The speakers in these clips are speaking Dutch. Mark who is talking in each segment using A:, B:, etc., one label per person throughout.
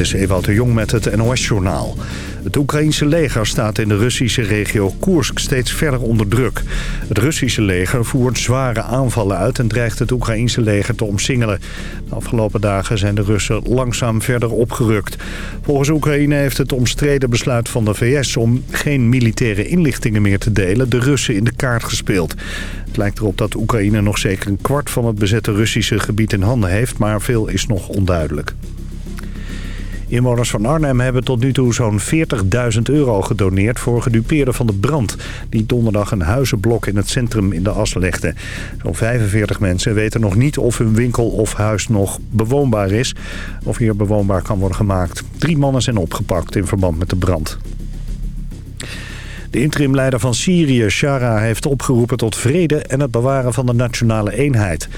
A: Dit is Ewout de Jong met het NOS-journaal. Het Oekraïense leger staat in de Russische regio Koersk steeds verder onder druk. Het Russische leger voert zware aanvallen uit en dreigt het Oekraïense leger te omsingelen. De afgelopen dagen zijn de Russen langzaam verder opgerukt. Volgens Oekraïne heeft het omstreden besluit van de VS om geen militaire inlichtingen meer te delen de Russen in de kaart gespeeld. Het lijkt erop dat Oekraïne nog zeker een kwart van het bezette Russische gebied in handen heeft, maar veel is nog onduidelijk. Inwoners van Arnhem hebben tot nu toe zo'n 40.000 euro gedoneerd voor gedupeerden van de brand. Die donderdag een huizenblok in het centrum in de as legde. Zo'n 45 mensen weten nog niet of hun winkel of huis nog bewoonbaar is. Of hier bewoonbaar kan worden gemaakt. Drie mannen zijn opgepakt in verband met de brand. De interimleider van Syrië, Shara, heeft opgeroepen tot vrede en het bewaren van de nationale eenheid.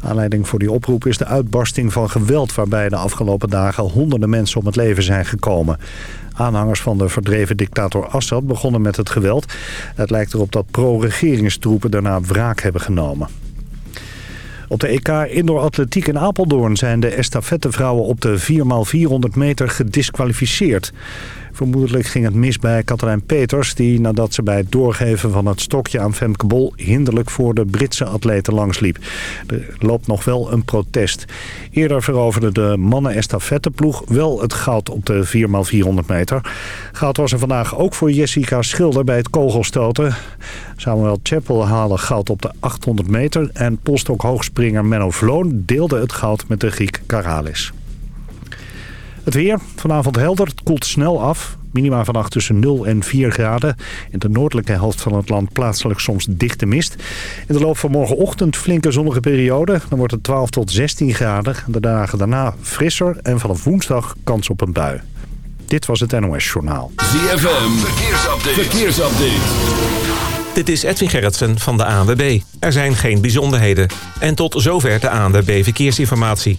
A: Aanleiding voor die oproep is de uitbarsting van geweld waarbij de afgelopen dagen honderden mensen om het leven zijn gekomen. Aanhangers van de verdreven dictator Assad begonnen met het geweld. Het lijkt erop dat pro-regeringstroepen daarna wraak hebben genomen. Op de EK Indoor Atletiek in Apeldoorn zijn de estafettevrouwen op de 4x400 meter gedisqualificeerd. Vermoedelijk ging het mis bij Katalijn Peters... die nadat ze bij het doorgeven van het stokje aan Femke Bol... hinderlijk voor de Britse atleten langsliep. Er loopt nog wel een protest. Eerder veroverde de mannen-estafetteploeg wel het goud op de 4x400 meter. Goud was er vandaag ook voor Jessica Schilder bij het kogelstoten. Samuel Chappell haalde goud op de 800 meter... en polstokhoogspringer Menno Vloon deelde het goud met de Griek Karalis. Het weer, vanavond helder, het koelt snel af. Minima vannacht tussen 0 en 4 graden. In de noordelijke helft van het land plaatselijk soms dichte mist. In de loop van morgenochtend flinke zonnige periode. Dan wordt het 12 tot 16 graden. De dagen daarna frisser en vanaf woensdag kans op een bui. Dit was het NOS Journaal.
B: ZFM, verkeersupdate. verkeersupdate.
C: Dit is Edwin Gerritsen van de ANWB. Er zijn geen bijzonderheden. En tot zover de ANWB Verkeersinformatie.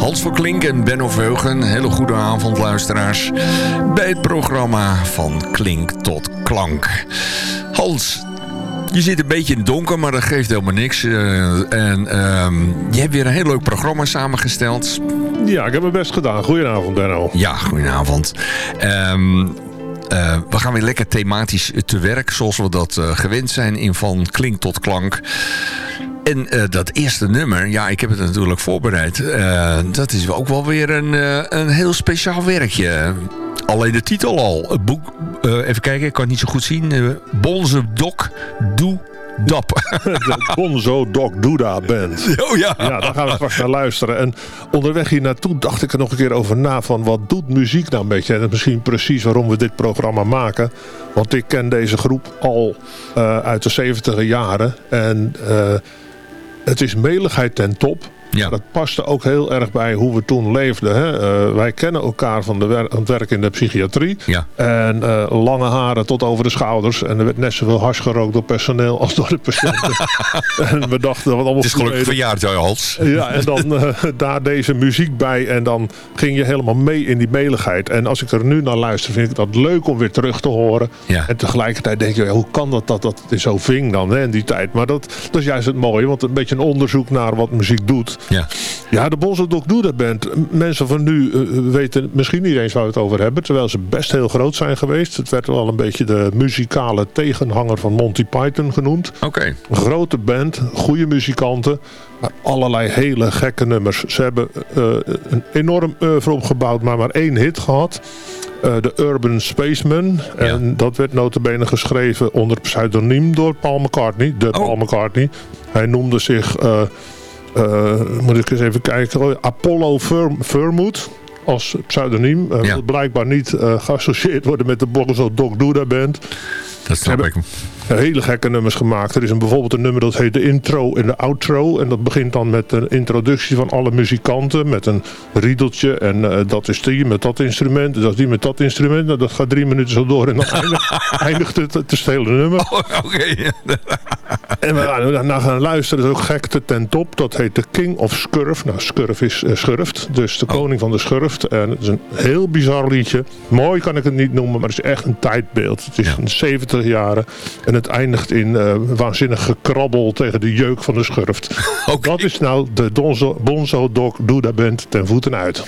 D: Hans voor Klink en Benno Veugen. Hele goede avond luisteraars. Bij het programma van Klink tot Klank. Hans, je zit een beetje in het donker, maar dat geeft helemaal niks. Uh, en uh, je hebt weer een heel leuk programma samengesteld.
E: Ja, ik heb mijn best gedaan. Goedenavond, Benno.
D: Ja, goedenavond. Um, uh, we gaan weer lekker thematisch te werk, zoals we dat uh, gewend zijn in Van Klink tot Klank. En uh, dat eerste nummer, ja, ik heb het natuurlijk voorbereid. Uh, dat is ook wel weer een, uh, een heel speciaal werkje. Alleen de titel al. Het boek, even kijken, ik kan het niet zo goed zien. Bonze Dok Doe Dap.
E: De Bonzo Doc Duda Band.
D: Oh ja.
E: Ja, daar gaan we straks naar luisteren. En onderweg hier naartoe dacht ik er nog een keer over na. Van wat doet muziek nou een beetje? En dat is misschien precies waarom we dit programma maken. Want ik ken deze groep al uh, uit de 70 jaren. En... Uh, het is meligheid ten top. Ja. Dat paste ook heel erg bij hoe we toen leefden. Hè? Uh, wij kennen elkaar van de wer het werk in de psychiatrie.
D: Ja.
E: En uh, lange haren tot over de schouders. En er werd net zoveel hars gerookt door personeel als door de patiënten. en we dachten wat allemaal
D: Het is gelukkig verjaard, jouw hals.
E: Ja, en dan uh, daar deze muziek bij. En dan ging je helemaal mee in die meligheid. En als ik er nu naar luister, vind ik dat leuk om weer terug te horen.
D: Ja.
E: En tegelijkertijd denk je, hoe kan dat dat dat zo ving dan hè, in die tijd. Maar dat, dat is juist het mooie. Want een beetje een onderzoek naar wat muziek doet.
D: Ja,
E: ja de Bonzo Doc Doe Band. Mensen van nu uh, weten misschien niet eens waar we het over hebben. Terwijl ze best heel groot zijn geweest. Het werd wel een beetje de muzikale tegenhanger van Monty Python genoemd.
D: Oké. Okay.
E: Grote band, goede muzikanten. Maar allerlei hele gekke nummers. Ze hebben uh, een enorm oeuvre opgebouwd, maar maar één hit gehad. Uh, de Urban Spaceman. Ja. En dat werd notabene geschreven onder pseudoniem door Paul McCartney. De oh. Paul McCartney. Hij noemde zich... Uh, moet ik eens even kijken. Apollo Vermouth als pseudoniem. Uh, ja. Wil blijkbaar niet uh, geassocieerd worden met de Bonzo Doc Duda Band.
D: dat snap ik.
E: Hele gekke nummers gemaakt. Er is een, bijvoorbeeld een nummer dat heet de intro en de outro. En dat begint dan met een introductie van alle muzikanten. Met een riedeltje. En uh, dat is die met dat instrument. En dat is die met dat instrument. Nou, dat gaat drie minuten zo door. En dan eindigt, eindigt het, het stelen nummer.
D: Oh, Oké.
E: en we gaan daarna gaan luisteren. Dat is ook gekte ten top. Dat heet de King of Scurf. Nou, Scurf is uh, schurft. Dus de oh. koning van de schurft. En het is een heel bizar liedje. Mooi kan ik het niet noemen. Maar het is echt een tijdbeeld. Het is ja. 70 jaren. En het eindigt in uh, waanzinnig gekrabbel tegen de jeuk van de schurft. Okay. Dat is nou de Donzo, Bonzo Dog Duda Band ten voeten uit.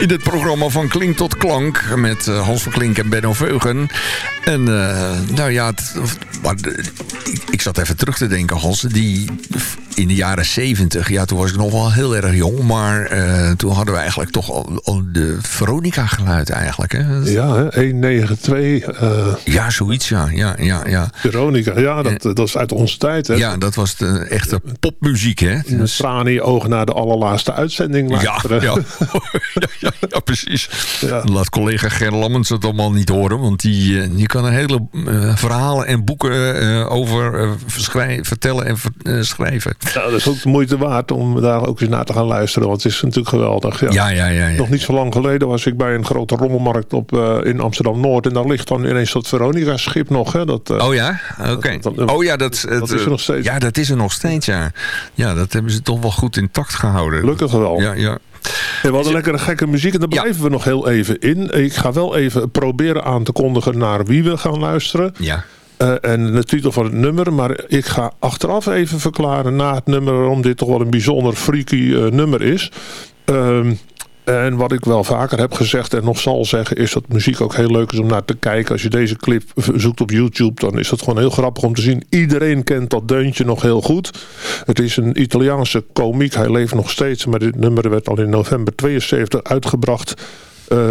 D: In het programma van Klink tot Klank. Met uh, Hans van Klink en Benno Veugen. En nou ja, maar, ik, ik, zat even terug te denken, Hans. Die in de jaren 70, ja, toen was ik nog wel heel erg jong. Maar uh, toen hadden we eigenlijk toch al, al de Veronica-geluid eigenlijk. Hè?
E: Ja, hè? 192. Uh...
D: Ja, zoiets, ja. ja, ja, ja.
E: Veronica, ja, dat, dat is uit onze tijd. Hè?
D: Ja, dat was de echte popmuziek, hè.
E: In je ogen naar de allerlaatste uitzending luisteren.
D: Ja, ja. ja, ja, precies. Ja. Laat collega Ger Lammens het allemaal niet horen. Want die, die kan een hele uh, verhalen en boeken over vertellen en schrijven.
E: Ja, dat is ook de moeite waard om daar ook eens naar te gaan luisteren. Want het is natuurlijk geweldig.
D: Ja, ja, ja. ja, ja.
E: Nog niet zo lang geleden was ik bij een grote rommelmarkt op, uh, in Amsterdam-Noord. En daar ligt dan ineens dat Veronica-schip nog. Hè, dat,
D: uh, oh ja? Oké. Okay. Oh ja, dat,
E: dat het, is er nog steeds.
D: Ja, dat is er nog steeds, ja. Ja, dat hebben ze toch wel goed intact gehouden.
E: Gelukkig wel.
D: Ja, ja.
E: we hadden lekkere gekke muziek en daar blijven we nog heel even in. Ik ga wel even proberen aan te kondigen naar wie we gaan luisteren.
D: Ja.
E: Uh, en de titel van het nummer. Maar ik ga achteraf even verklaren na het nummer waarom dit toch wel een bijzonder freaky uh, nummer is. Uh, en wat ik wel vaker heb gezegd en nog zal zeggen... is dat muziek ook heel leuk is om naar te kijken. Als je deze clip zoekt op YouTube... dan is dat gewoon heel grappig om te zien. Iedereen kent dat deuntje nog heel goed. Het is een Italiaanse komiek. Hij leeft nog steeds. Maar dit nummer werd al in november 72 uitgebracht... Uh,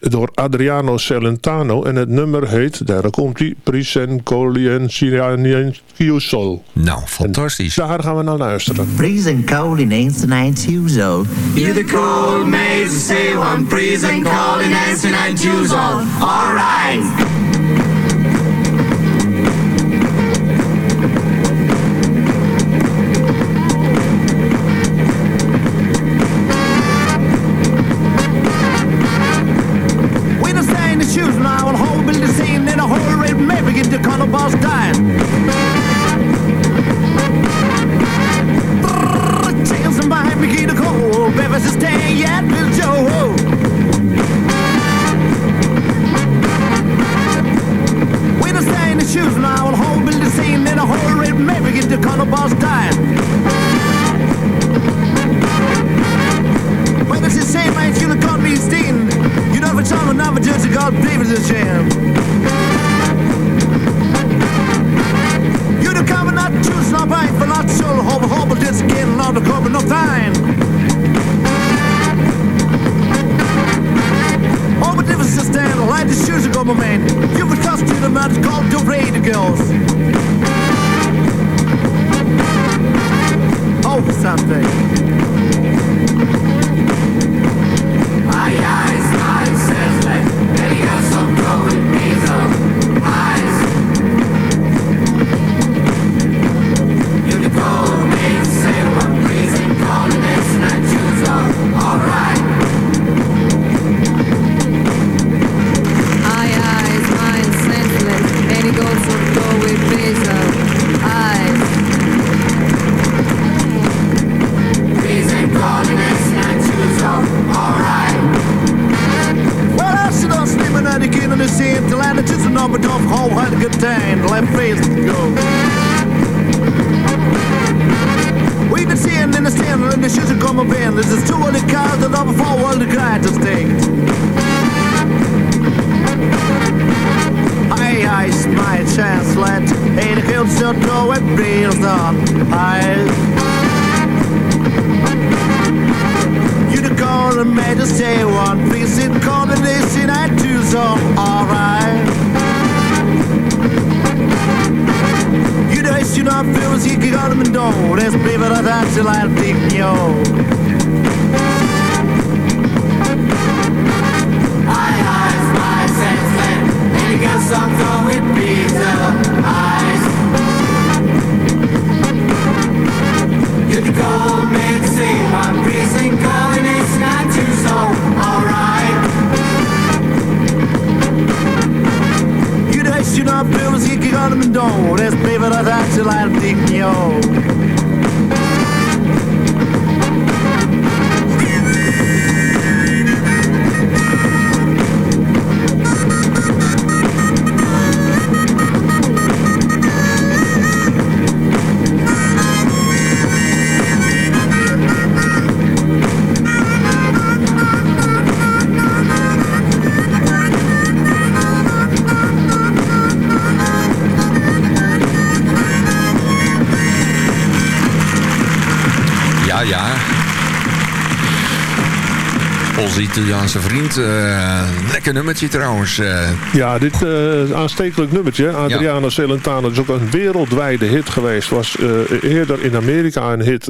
E: door Adriano Celentano. En het nummer heet, daar komt hij, Prisen Colien Chiusol.
D: Nou, fantastisch.
E: En daar gaan we naar luisteren.
F: Prisen Colien Chiusol.
G: You the cold maze, say one, Prisen Colien Chiusol. All right.
D: Por esta verdade lá de Pinhão Onze Italiaanse vriend. eh, lekker nummertje trouwens. eh.
E: Ja, dit eh, aanstekelijk nummertje. Adriano Celentano is ook een wereldwijde hit geweest. Was eerder in Amerika een hit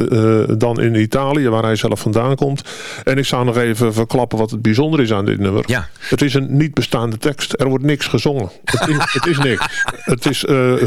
E: dan in Italië, waar hij zelf vandaan komt. En ik zou nog even verklappen wat het bijzonder is aan dit nummer.
D: Ja.
E: Het is een niet bestaande tekst. Er wordt niks gezongen. Het is, het is niks. Het is,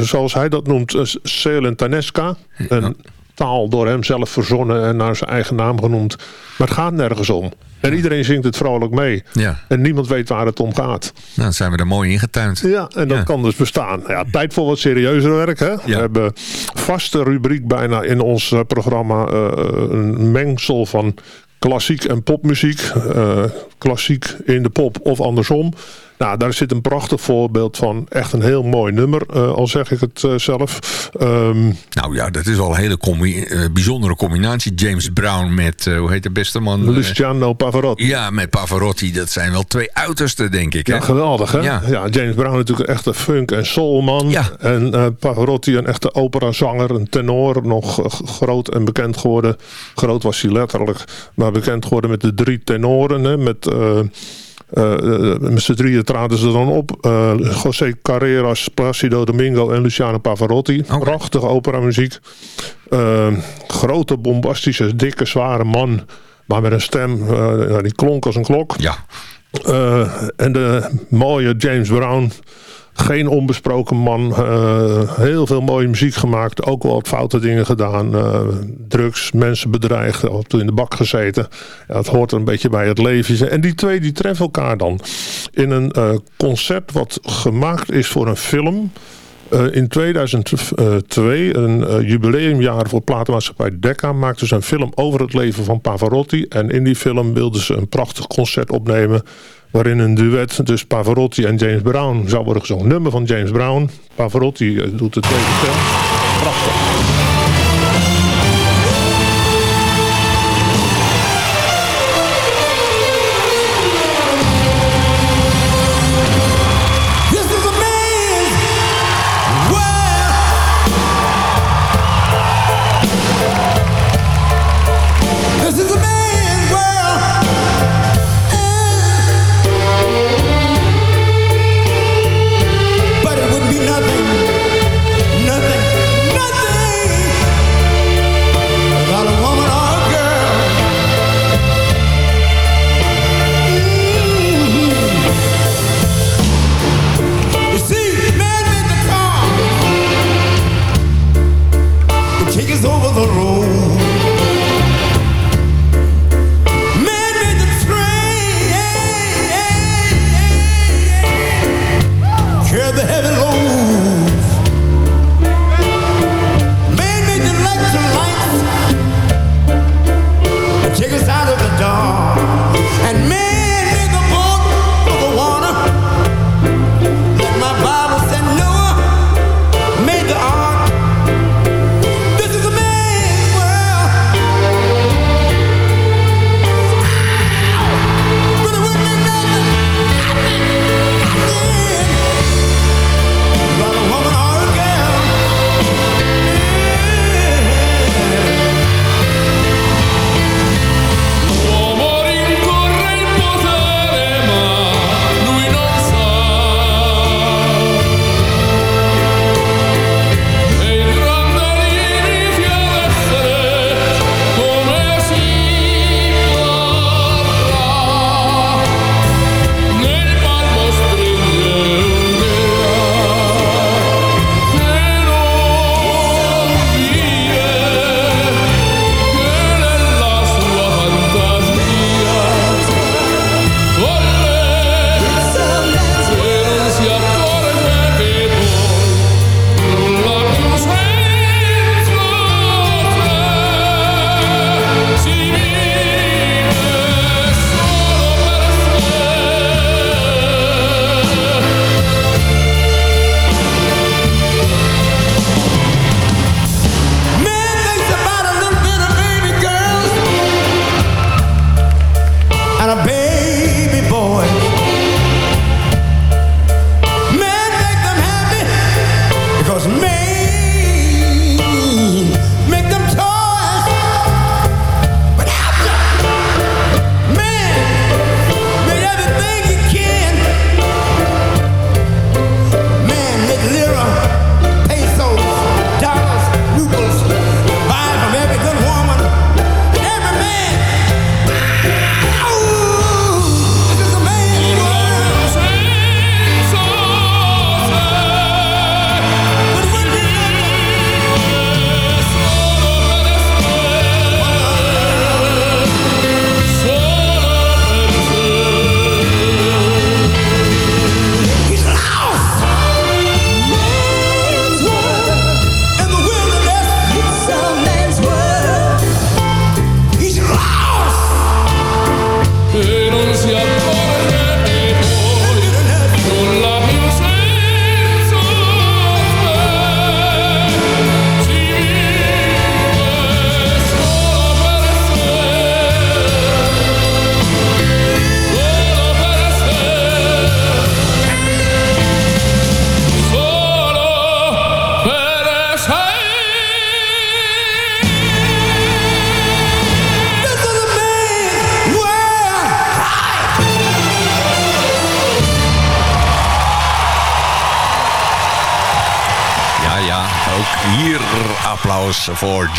E: zoals hij dat noemt, uh, Celentanesca. Een taal door hem zelf verzonnen en naar zijn eigen naam genoemd. Maar het gaat nergens om. En iedereen zingt het vrolijk mee.
D: Ja.
E: En niemand weet waar het om gaat.
D: Nou, dan zijn we er mooi ingetuind.
E: Ja, en dat
D: Ja.
E: kan dus bestaan. Ja, tijd voor wat serieuzer werk. Hè? We hebben vaste rubriek bijna in ons eh, programma. eh, een mengsel van klassiek en popmuziek. Eh, klassiek in de pop of andersom. Nou, daar zit een prachtig voorbeeld van. Echt een heel mooi nummer, eh, al zeg ik het eh, zelf. Ehm,
D: Nou ja, dat is wel een hele combi- eh, bijzondere combinatie. James Brown met, hoe heet de beste man?
E: Luciano Pavarotti.
D: ja, met Pavarotti. Dat zijn wel twee uitersten, denk ik. Hè?
E: Ja, geweldig hè?
D: Ja.
E: Ja. James Brown natuurlijk een echte funk- en soulman.
D: Ja.
E: En Pavarotti een echte operazanger, een tenor. Nog groot en bekend geworden. Groot was hij letterlijk. Maar bekend geworden met de drie tenoren. Hè? Met... met z'n drieën traden ze dan op. Eh, José Carreras, Placido Domingo en Luciano Pavarotti.
D: Oké.
E: Prachtige operamuziek. Eh, grote, bombastische, dikke, zware man. Maar met een stem, eh, die klonk als een klok.
D: Ja.
E: Eh, en de mooie James Brown. Geen onbesproken man. eh, heel veel mooie muziek gemaakt. Ook wel wat foute dingen gedaan. eh, drugs, mensen bedreigd. Af en toe in de bak gezeten. Ja, het hoort een beetje bij het leven. En die twee die treffen elkaar dan. In een eh, concept wat gemaakt is voor een film. In 2002, een jubileumjaar voor platenmaatschappij Decca, maakten ze een film over het leven van Pavarotti. En in die film wilden ze een prachtig concert opnemen. Waarin een duet, dus Pavarotti en James Brown, zou worden gezongen. Nummer van James Brown. Pavarotti eh, doet de tweede stem. Prachtig.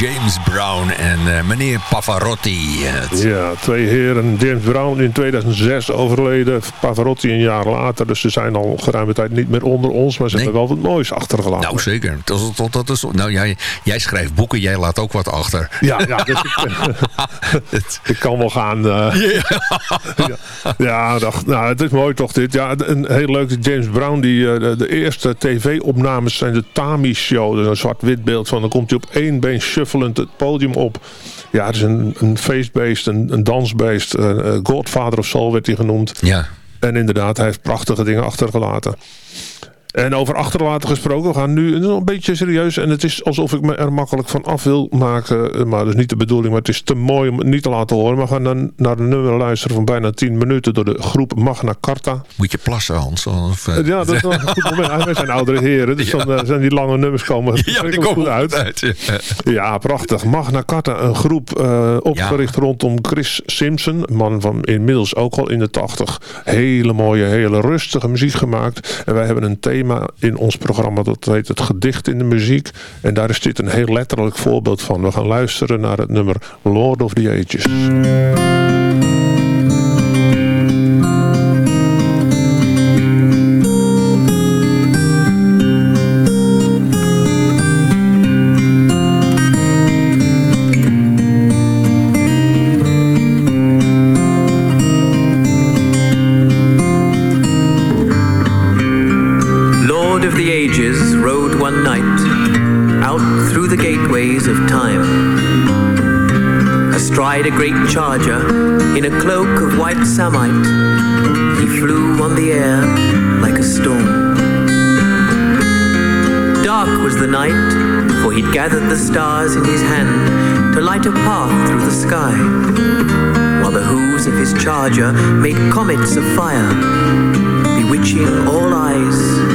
D: James Brown en eh, meneer Pavarotti. Het-
E: Ja, twee heren. James Brown in 2006 overleden. Pavarotti een jaar later. Dus ze zijn al geruime tijd niet meer onder ons. Maar ze
D: Nee.
E: hebben wel wat moois achtergelaten.
D: Nou, zeker. Dat, is- dat, dat is, nou, jij, jij schrijft boeken, jij laat ook wat achter.
E: Ja, ja dus ik, ik kan wel gaan. eh. ja, ja dacht, nou, het is mooi toch dit. Ja, een heel leuk. James Brown, die, eh, de, de eerste tv-opnames zijn de Tami Show. Een zwart-wit beeld van. Dan komt hij op één been shufflend het podium op. Ja, het is een, een feestbeest, een, een dansbeest. eh, Godfather of Soul werd hij genoemd.
D: ja.
E: En inderdaad, hij heeft prachtige dingen achtergelaten. En over achterlaten gesproken, we gaan nu een beetje serieus. En het is alsof ik me er makkelijk van af wil maken. eh, Maar dat is niet de bedoeling, maar het is te mooi om het niet te laten horen. Maar we gaan dan naar een nummer luisteren van bijna 10 minuten door de groep Magna Carta.
D: Moet je plassen, Hans? Of, eh,
E: Ja, dat is wel een goed moment. Wij zijn oudere heren, dus dan eh, zijn die lange nummers komen
D: ja, die komen
E: goed uit.
D: uit. ja.
E: Ja, prachtig. Magna Carta, een groep eh, opgericht rondom Chris Simpson. Man van inmiddels ook al in de tachtig. Hele mooie, hele rustige muziek gemaakt. En wij hebben een thema in ons programma dat heet het gedicht in de muziek. En daar is dit een heel letterlijk voorbeeld van. We gaan luisteren naar het nummer Lord of the Ages.
H: Samite, he flew on the air like a storm. Dark was the night, for he'd gathered the stars in his hand to light a path through the sky, while the hooves of his charger made comets of fire bewitching all eyes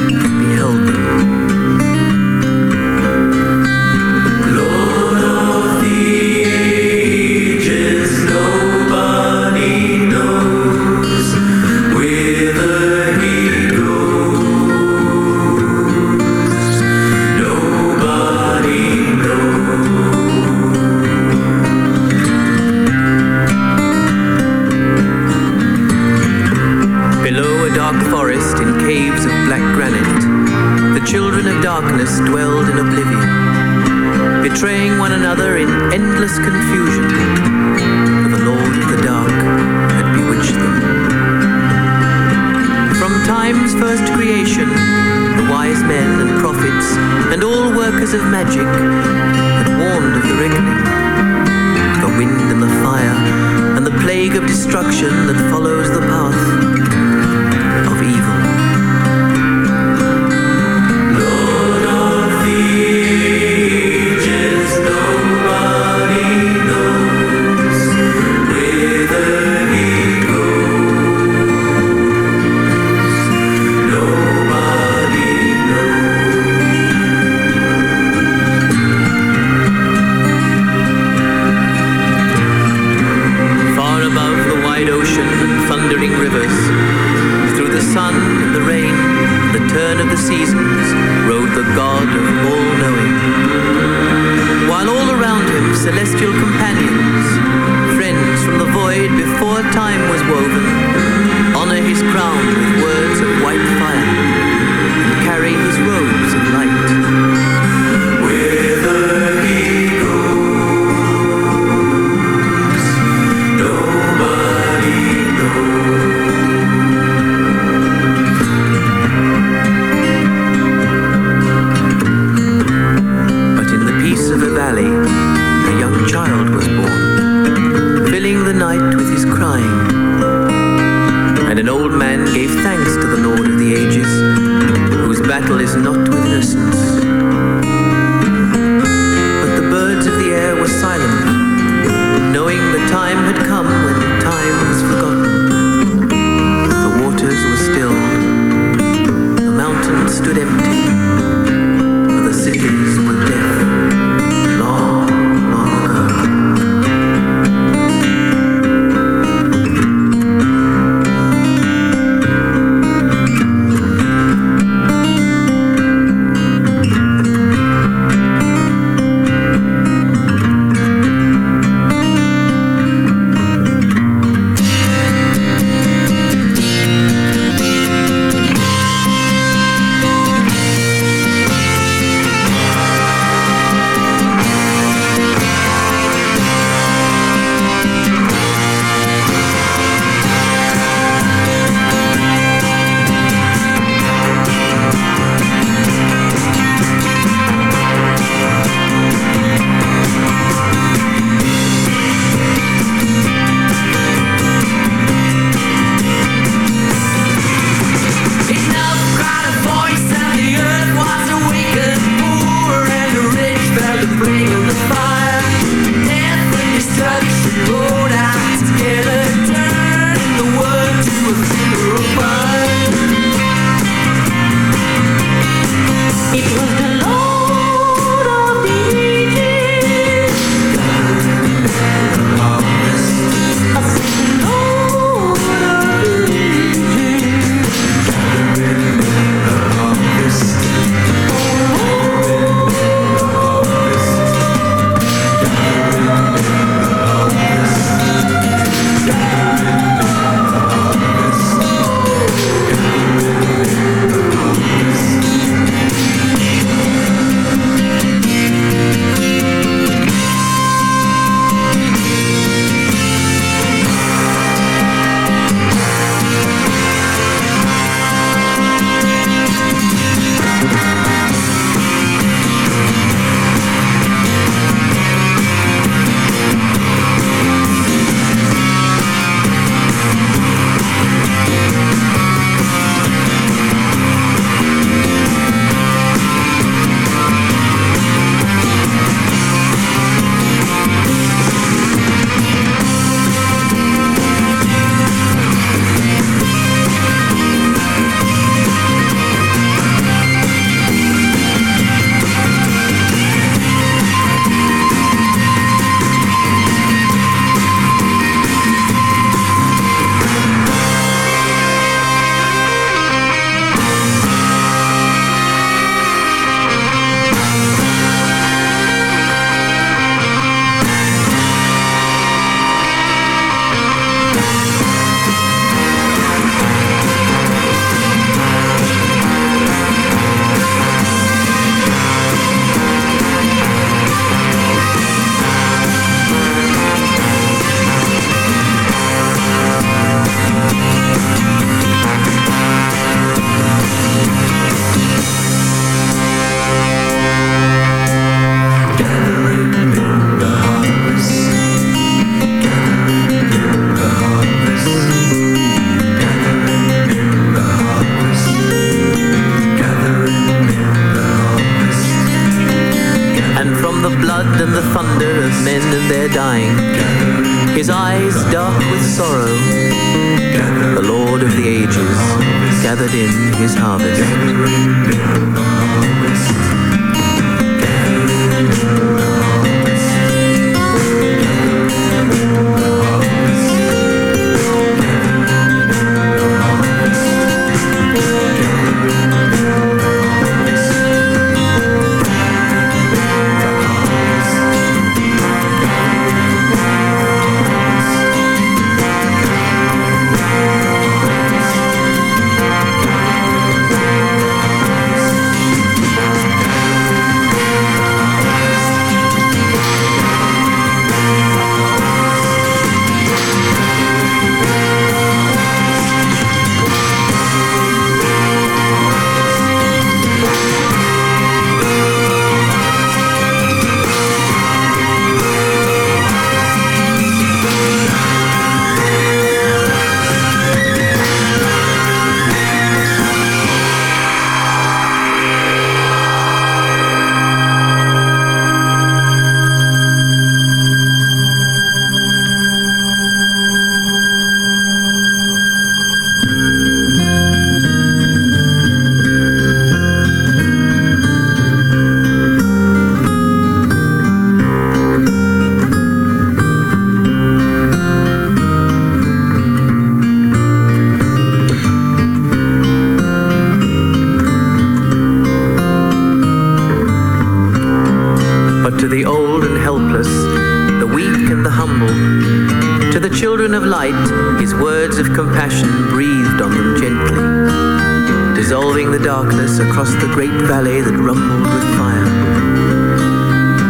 H: of light, his words of compassion breathed on them gently, dissolving the darkness across the great valley that rumbled with fire.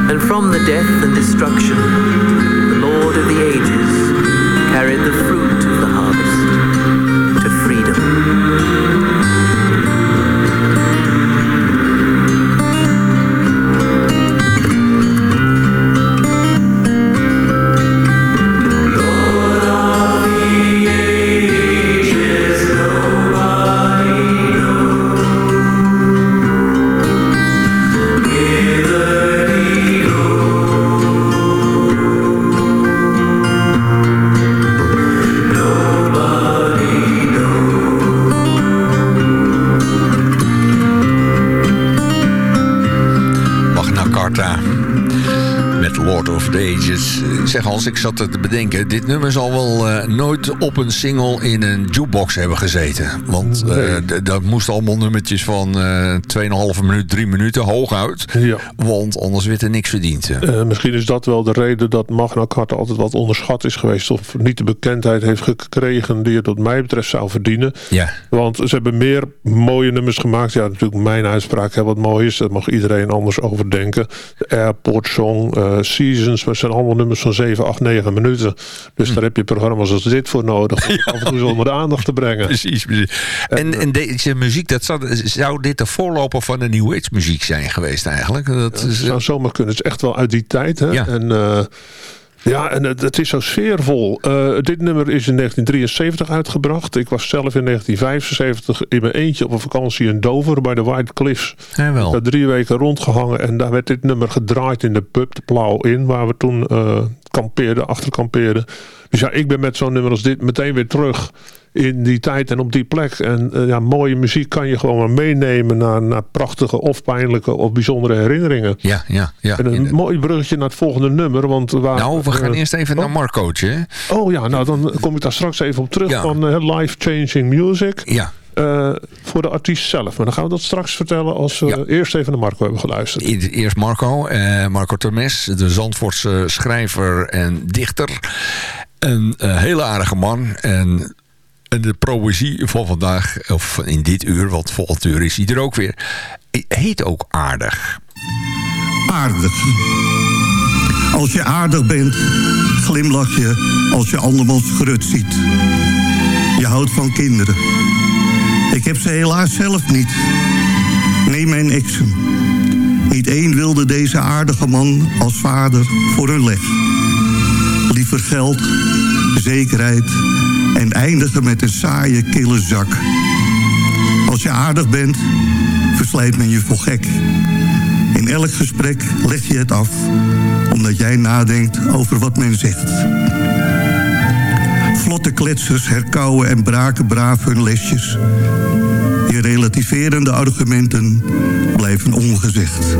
H: And from the death and destruction, the Lord of the ages carried the fruit of the harvest to freedom.
D: Zeg als ik zat te bedenken, dit nummer zal wel eh, nooit op een single in een jukebox hebben gezeten. Want eh, dat moest allemaal nummertjes van eh 2,5 minuut, 3 minuten hooguit.
E: Ja.
D: Want anders werd er niks verdiend.
E: misschien is dat wel de reden dat Magna Carta altijd wat onderschat is geweest. Of niet de bekendheid heeft gekregen die het wat mij betreft zou verdienen.
D: Ja.
E: Want ze hebben meer mooie nummers gemaakt. Ja, natuurlijk mijn uitspraak heel wat mooi is. Daar mag iedereen anders over denken. De Airport Song, eh, Seasons. Dat zijn allemaal nummers van 7, 8, 9 minuten. Dus daar heb je programma's als dit voor nodig. Om af en toe onder de aandacht te brengen.
D: Precies. precies. En, en deze muziek, dat zou, zou dit de voorloper van de New Age muziek zijn geweest eigenlijk? Dat is,
E: zou zomaar kunnen. Het is echt wel uit die tijd. Hè?
D: Ja.
E: En, eh, ja, en het, het is zo sfeervol. Eh, dit nummer is in 1973 uitgebracht. Ik was zelf in 1975 in mijn eentje op een vakantie in Dover bij de White Cliffs.
D: Ja, wel.
E: Ik drie weken rondgehangen en daar werd dit nummer gedraaid in de pub, de Plauw in, waar we toen eh kampeerden, achter kampeerden. Dus ja, ik ben met zo'n nummer als dit meteen weer terug in die tijd en op die plek. En eh, ja, mooie muziek kan je gewoon maar meenemen naar, naar prachtige of pijnlijke of bijzondere herinneringen.
D: Ja, ja, ja.
E: En een mooi bruggetje naar het volgende nummer. Want waar,
D: Nou, we gaan
E: eh,
D: eerst even naar Marcootje.
E: Oh ja, nou dan kom ik daar straks even op terug
D: Ja.
E: van eh, Life Changing Music.
D: Ja.
E: voor de artiest zelf. Maar dan gaan we dat straks vertellen als we
D: Ja.
E: eerst even naar Marco hebben geluisterd.
D: Eerst Marco, Marco Termes, de Zandvoortse schrijver en dichter. Een hele aardige man. En de poëzie van vandaag, of in dit uur, want volgend uur is hij er ook weer, heet ook aardig.
I: aardig. Als je aardig bent, glimlach je als je andermans gerut ziet. Je houdt van kinderen. Ik heb ze helaas zelf niet. Nee, mijn exen. Niet één wilde deze aardige man als vader voor hun leg. Liever geld, zekerheid en eindigen met een saaie, kille zak. Als je aardig bent, verslijt men je voor gek. In elk gesprek leg je het af, omdat jij nadenkt over wat men zegt. Vlotte kletsers herkauwen en braken braaf hun lesjes. Je relativerende argumenten blijven ongezegd.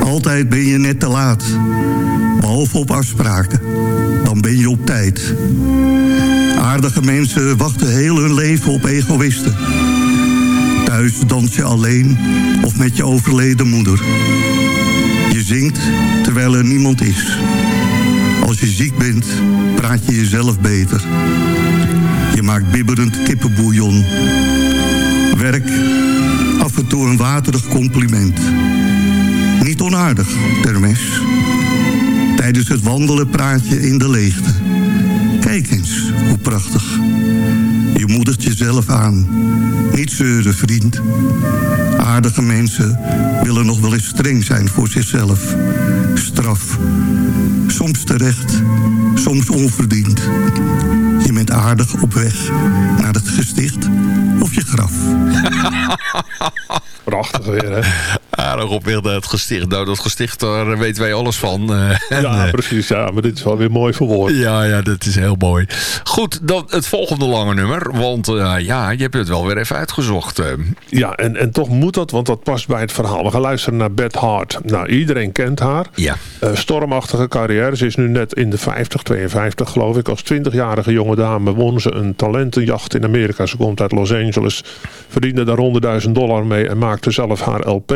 I: Altijd ben je net te laat, behalve op afspraken. Dan ben je op tijd. Aardige mensen wachten heel hun leven op egoïsten. Thuis dans je alleen of met je overleden moeder. Je zingt terwijl er niemand is. Als je ziek bent, praat je jezelf beter. Je maakt bibberend kippenbouillon. Werk, af en toe een waterig compliment. Niet onaardig, Termes. Tijdens het wandelen praat je in de leegte. Kijk eens, hoe prachtig. Je moedigt jezelf aan. Niet zeuren, vriend. Aardige mensen willen nog wel eens streng zijn voor zichzelf. Straf. Soms terecht, soms onverdiend. Je bent aardig op weg naar het gesticht of je graf.
E: Prachtig weer, hè?
D: Aardig op weer naar het gesticht. Nou, dat gesticht, daar weten wij alles van. En,
E: Ja,
D: eh,
E: precies. Ja, maar dit is wel weer mooi verwoord.
D: Ja, ja, dat is heel mooi. Goed, dan het volgende lange nummer. Want eh, ja, je hebt het wel weer even uitgezocht. eh.
E: Ja, en, en toch moet dat, want dat past bij het verhaal. We gaan luisteren naar Beth Hart. Nou, iedereen kent haar.
D: Ja.
E: Stormachtige carrière. Ze is nu net in de 50, 52 geloof ik. Als 20-jarige jonge dame won ze een talentenjacht in Amerika. Ze komt uit Los Angeles. Verdiende daar 100.000 dollar mee en maakte zelf haar LP.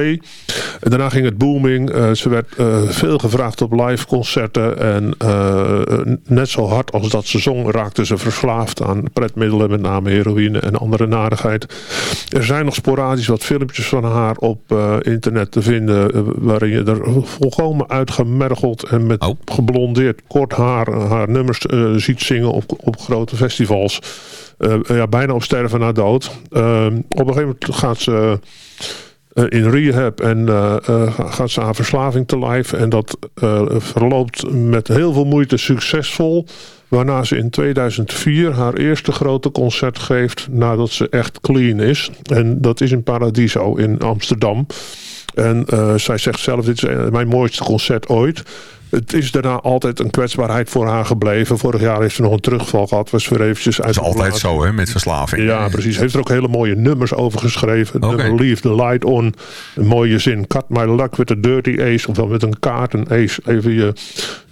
E: En daarna ging het booming. Eh, ze werd eh, veel gevraagd op live concerten. En eh, net zo hard als dat ze zong raakte ze verslaafd aan pretmiddelen. Met name heroïne en andere narigheid. Er zijn nog sporadisch wat filmpjes van haar op internet te vinden. waarin je er volkomen uitgemergeld en met
D: Oh.
E: geblondeerd kort haar haar nummers ziet zingen op, op grote festivals. Ja, bijna op sterven na dood. Eh, op een gegeven moment gaat ze in rehab en eh, eh, gaat ze aan verslaving te lijf. En dat eh, verloopt met heel veel moeite succesvol. Waarna ze in 2004 haar eerste grote concert geeft nadat ze echt clean is. En dat is in Paradiso in Amsterdam. En eh, zij zegt zelf, dit is eh, mijn mooiste concert ooit. Het is daarna altijd een kwetsbaarheid voor haar gebleven. Vorig jaar heeft ze nog een terugval gehad. Was weer eventjes uit
D: Dat is altijd zo, hè, met verslaving.
E: Ja, precies. Heeft er ook hele mooie nummers over geschreven. Nummer Leave the Light On. Een mooie zin. Cut my luck with a dirty ace. Ofwel met een kaart, een ace. Even je,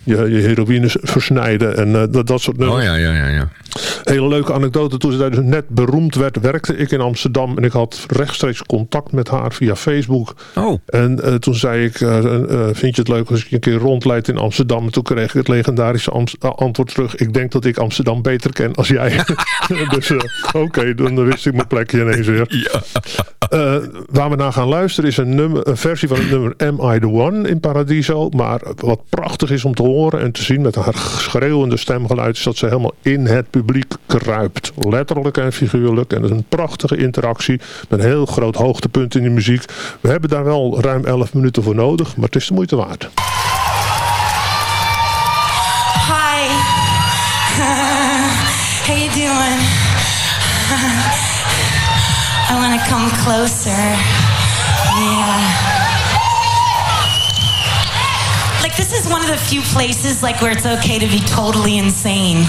E: je, je heroïne versnijden. En eh, dat, dat soort nummers.
D: Oh ja, ja, ja, ja.
E: Hele leuke anekdote. Toen ze daar dus net beroemd werd, werkte ik in Amsterdam. En ik had rechtstreeks contact met haar via Facebook.
D: Oh,
E: En eh, toen zei ik, eh, vind je het leuk als ik je een keer rondleid in Amsterdam? En toen kreeg ik het legendarische antwoord terug. Ik denk dat ik Amsterdam beter ken als jij. dus oké, dan wist ik mijn plekje ineens weer.
D: ja.
E: Waar we naar gaan luisteren is een, nummer, een versie van het nummer Am I The One in Paradiso. Maar wat prachtig is om te horen en te zien met haar schreeuwende stemgeluid... is dat ze helemaal in het publiek kruipt. Letterlijk en figuurlijk. En dat is een prachtige interactie met een heel groot hoogtepunt in de muziek. We hebben daar wel ruim 11 minuten voor nodig, maar het is de moeite waard.
J: Hi. How you doing? I want to come closer. Few places like where it's okay to be totally insane.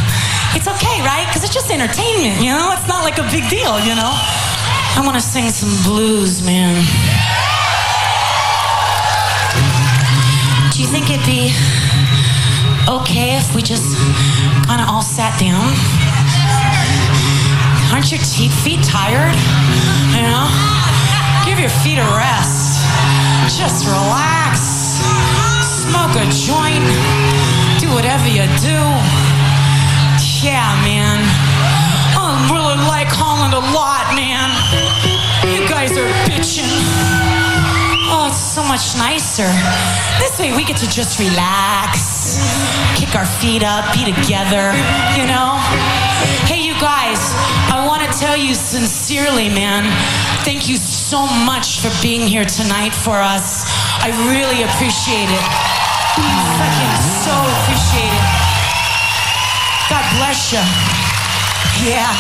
J: It's okay, right? Because it's just entertainment, you know? It's not like a big deal, you know? I want to sing some blues, man. Do you think it'd be okay if we just kind of all sat down? Aren't your te- feet tired? You know? Give your feet a rest. Just relax. Smoke a joint. Do whatever you do. Yeah, man. I really like Holland a lot, man. You guys are bitching. Oh, it's so much nicer. This way we get to just relax, kick our feet up, be together, you know? Hey, you guys, I want to tell you sincerely, man, thank you so much for being here tonight for us. I really appreciate it. Fucking so appreciate it. God bless you. Yeah.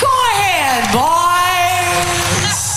J: Go ahead, boys.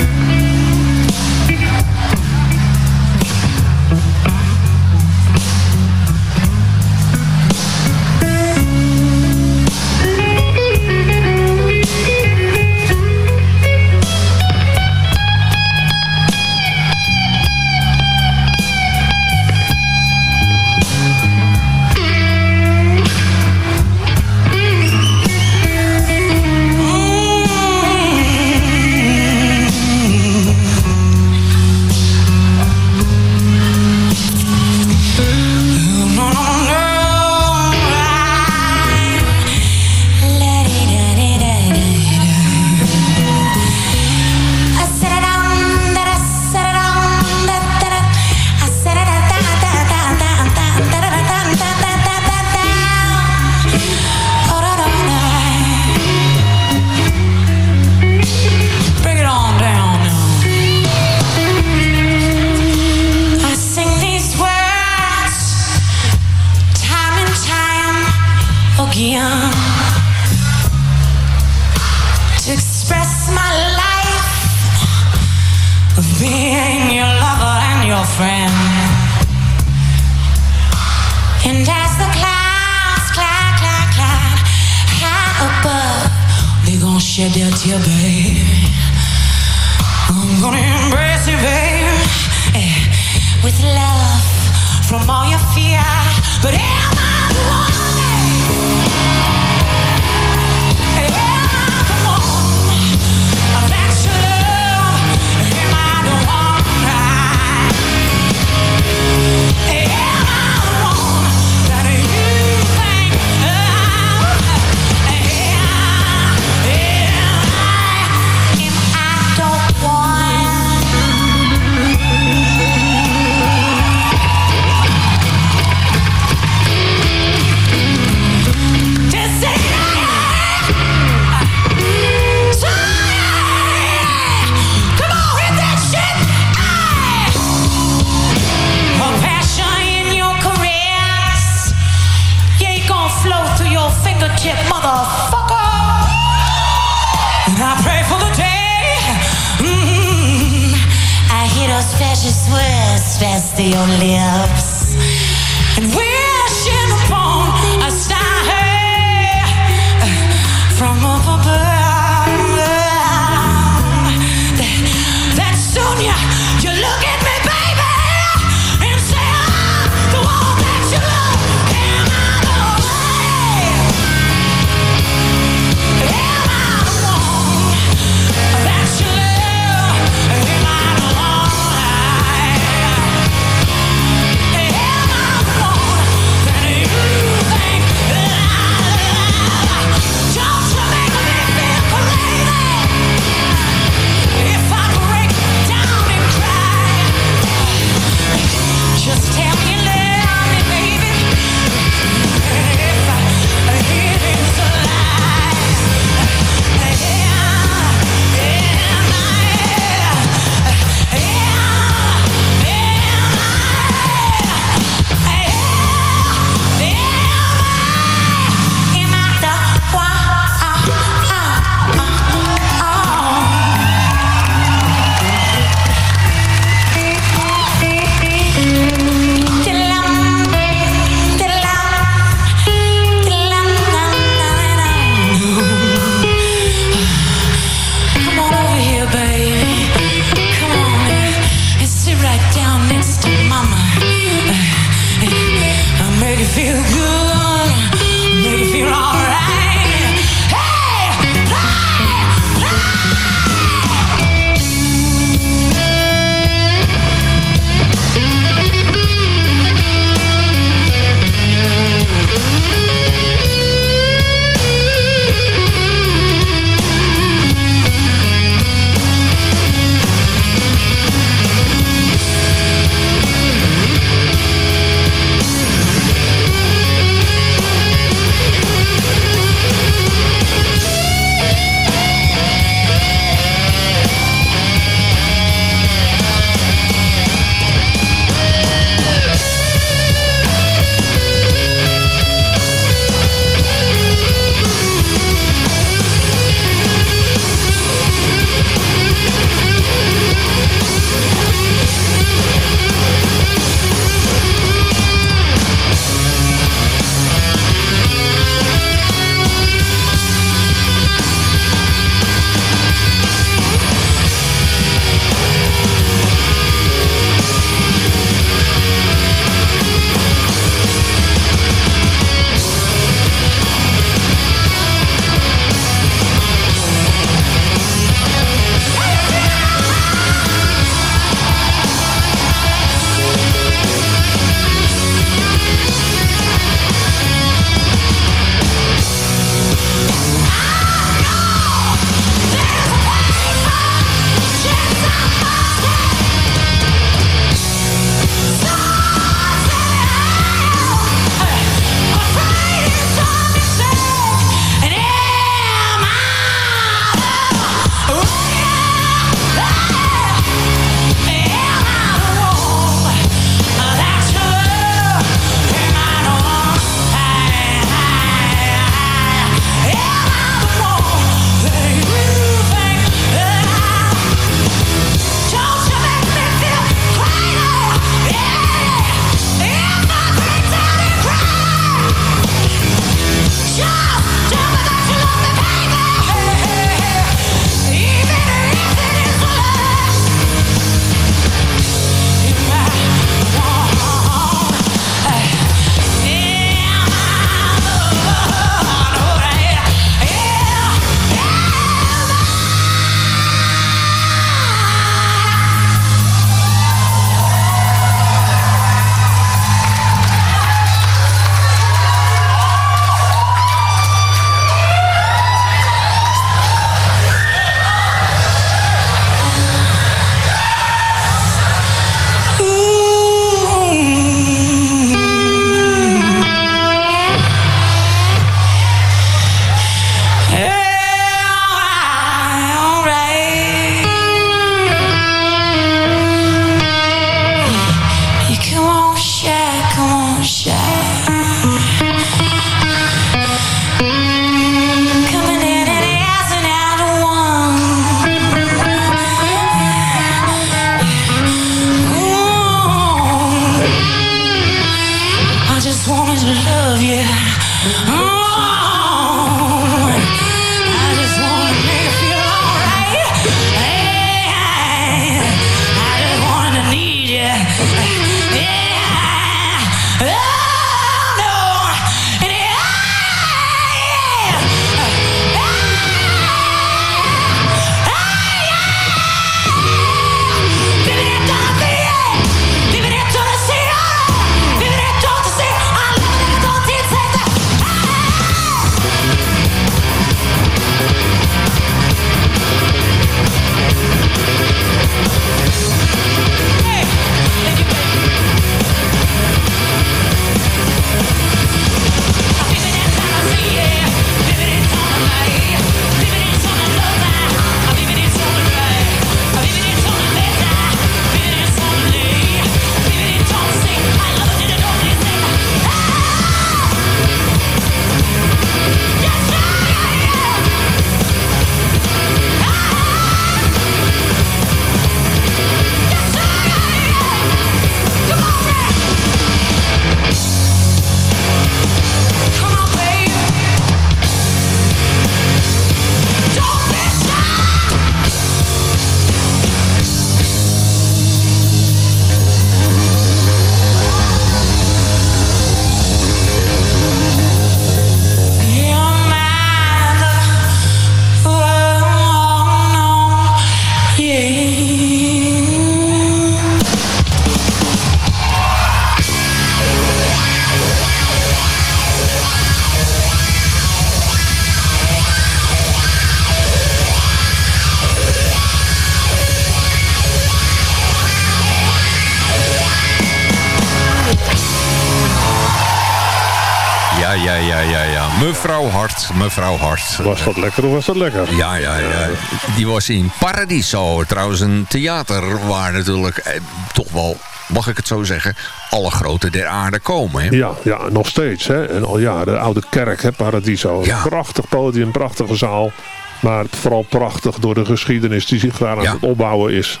D: Hart, mevrouw Hart.
E: Was dat lekker of was dat lekker?
D: Ja, ja, ja. Die was in Paradiso. Trouwens een theater waar natuurlijk eh, toch wel, mag ik het zo zeggen, alle grote der aarde komen. Hè?
E: Ja, ja, nog steeds. Hè? En al jaren, de oude kerk, hè, Paradiso.
D: Ja.
E: Prachtig podium, prachtige zaal. Maar vooral prachtig door de geschiedenis die zich daar aan
D: Ja.
E: het opbouwen is.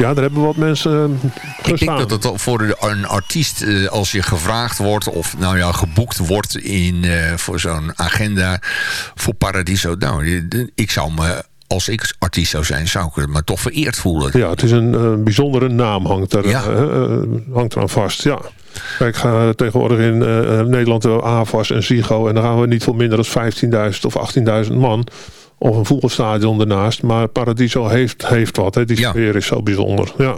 E: Ja, daar hebben wat mensen eh,
D: Ik
E: gestaan.
D: denk dat het voor een artiest, eh, als je gevraagd wordt of nou ja, geboekt wordt in, eh, voor zo'n agenda voor Paradiso. Nou, ik zou me, als ik artiest zou zijn, zou ik me toch vereerd voelen.
E: Ja, het is een bijzondere naam hangt er,
D: Ja.
E: eh, hangt eraan vast. Ja. Ik ga tegenwoordig in eh, Nederland AVAS en Zigo. En dan gaan we niet voor minder dan 15.000 of 18.000 man. Of een voetbalstadion ernaast. Maar Paradiso heeft, heeft wat. Hè. Die
D: Ja.
E: sfeer is zo bijzonder. Ja.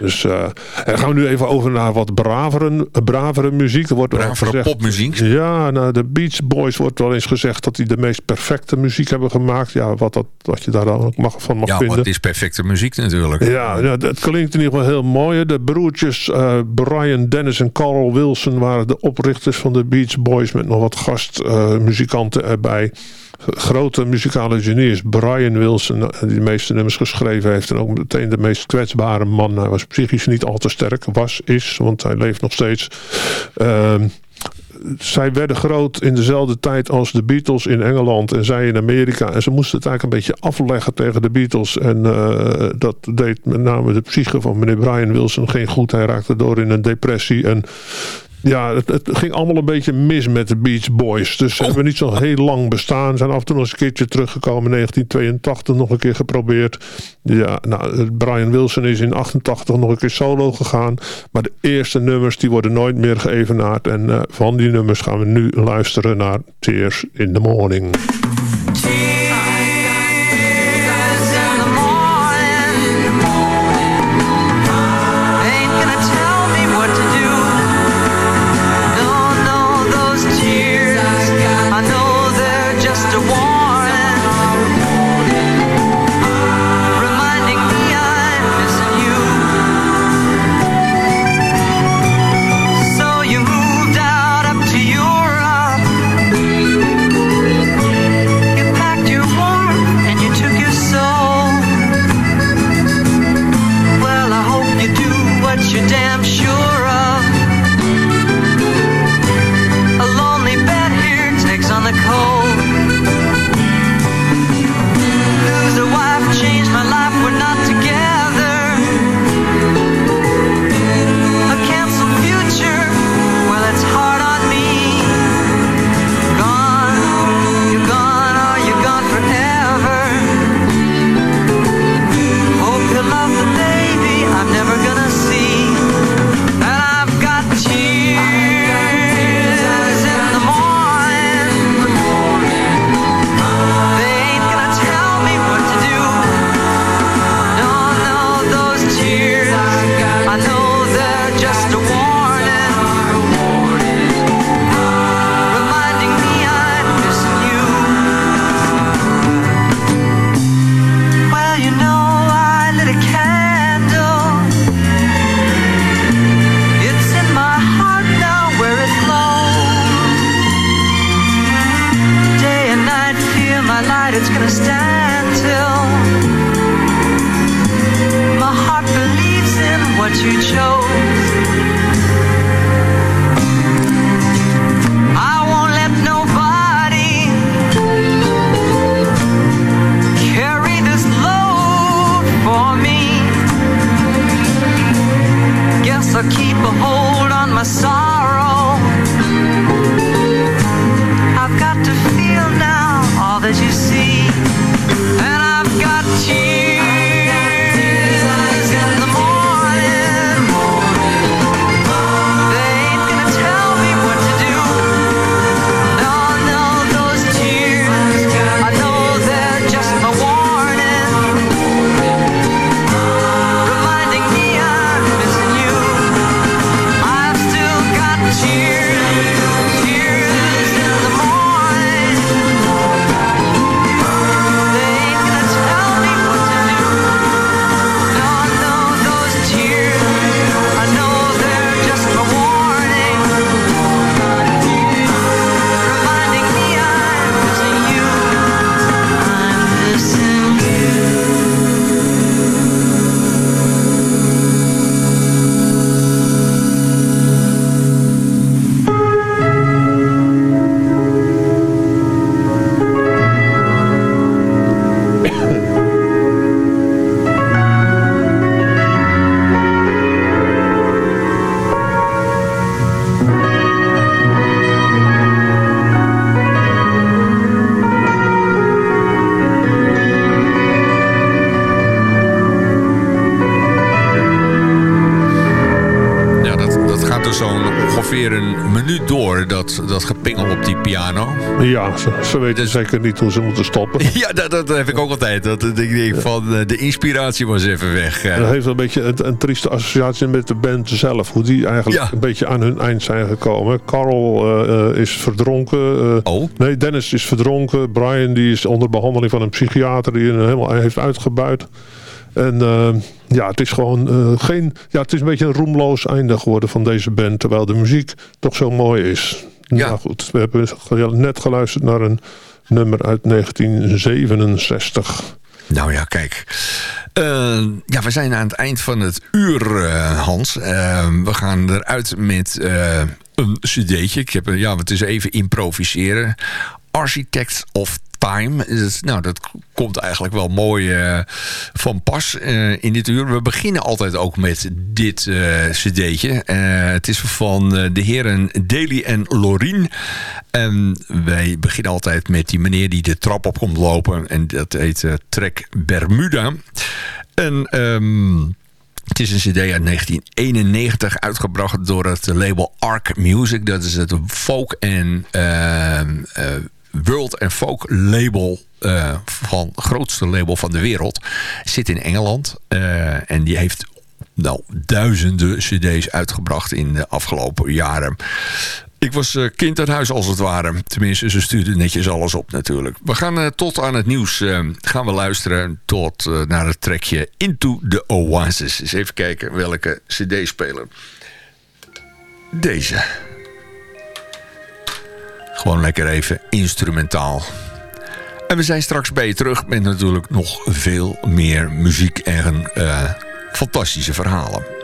E: Dus eh, en gaan we nu even over naar wat bravere, bravere muziek. Er wordt
D: Bravere
E: gezegd-
D: popmuziek.
E: Ja, nou, de Beach Boys wordt wel eens gezegd dat die de meest perfecte muziek hebben gemaakt. Ja, wat, dat, wat je daar dan ook mag, van mag
D: Ja,
E: vinden.
D: maar het is perfecte muziek natuurlijk.
E: Ja, ja, het klinkt in ieder geval heel mooi. De broertjes eh, Brian Dennis en Carl Wilson waren de oprichters van de Beach Boys met nog wat gastmuzikanten erbij. Grote muzikale genius. Brian Wilson, die de meeste nummers geschreven heeft. En ook meteen de meest kwetsbare man. Hij was psychisch niet al te sterk. Was, is, want hij leeft nog steeds. Ehm, zij werden groot in dezelfde tijd als de Beatles in Engeland en zij in Amerika. En ze moesten het eigenlijk een beetje afleggen tegen de Beatles. En eh, dat deed met name de psyche van meneer Brian Wilson geen goed. Hij raakte door in een depressie. En ja, het, ging allemaal een beetje mis met de Beach Boys. Dus ze hebben niet zo heel lang bestaan. Zijn af en toe nog eens een keertje teruggekomen. In 1982 nog een keer geprobeerd. Ja, nou, Brian Wilson is in 88 nog een keer solo gegaan. Maar de eerste nummers die worden nooit meer geëvenaard. En eh, van die nummers gaan we nu luisteren naar Tears in the Morning. Ze, ze weten zeker niet hoe ze moeten stoppen.
D: Ja, dat, dat heb ik ook altijd. Dat, dat ik denk van, eh, de inspiratie was even weg.
E: Dat heeft een beetje een, een trieste associatie met de band zelf. Hoe die eigenlijk
D: Ja.
E: een beetje aan hun eind zijn gekomen. Carl eh, eh, is verdronken.
D: Oh.
E: Nee, Dennis is verdronken. Brian die is onder behandeling van een psychiater die hem helemaal heeft uitgebuit. En eh, ja, het is gewoon geen... Ja, het is een beetje een roemloos einde geworden van deze band. Terwijl de muziek toch zo mooi is.
D: Ja.
E: Nou goed, we hebben ge- net geluisterd naar een nummer uit 1967.
D: Nou ja, kijk. Eh, ja, we zijn aan het eind van het uur, eh, Hans. Eh, we gaan eruit met een cd'tje. Ik heb, ja, het is even improviseren. Architects of Nou, dat komt eigenlijk wel mooi eh, van pas eh, in dit uur. We beginnen altijd ook met dit eh cd'tje. Het is van de heren Daly en Lorien. En wij beginnen altijd met die meneer die de trap op komt lopen. En dat heet Trek Bermuda. En... ehm, het is een cd uit 1991 uitgebracht door het label Arc Music. Dat is het folk en ehm, eh, world en folk label eh, van grootste label van de wereld. Zit in Engeland eh, en die heeft nou, duizenden cd's uitgebracht in de afgelopen jaren. Ik was eh, kind aan huis als het ware. Tenminste, ze stuurden netjes alles op natuurlijk. We gaan tot aan het nieuws gaan we luisteren tot naar het trekje Into the Oasis. Eens even kijken welke cd-speler. Deze. Gewoon lekker even instrumentaal. En we zijn straks bij je terug met natuurlijk nog veel meer muziek en eh, fantastische verhalen.